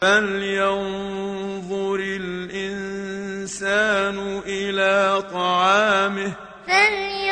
فَلْيَنظُرِ الْإِنسَانُ إِلَىٰ طَعَامِهِ فَلْيَنظُرِ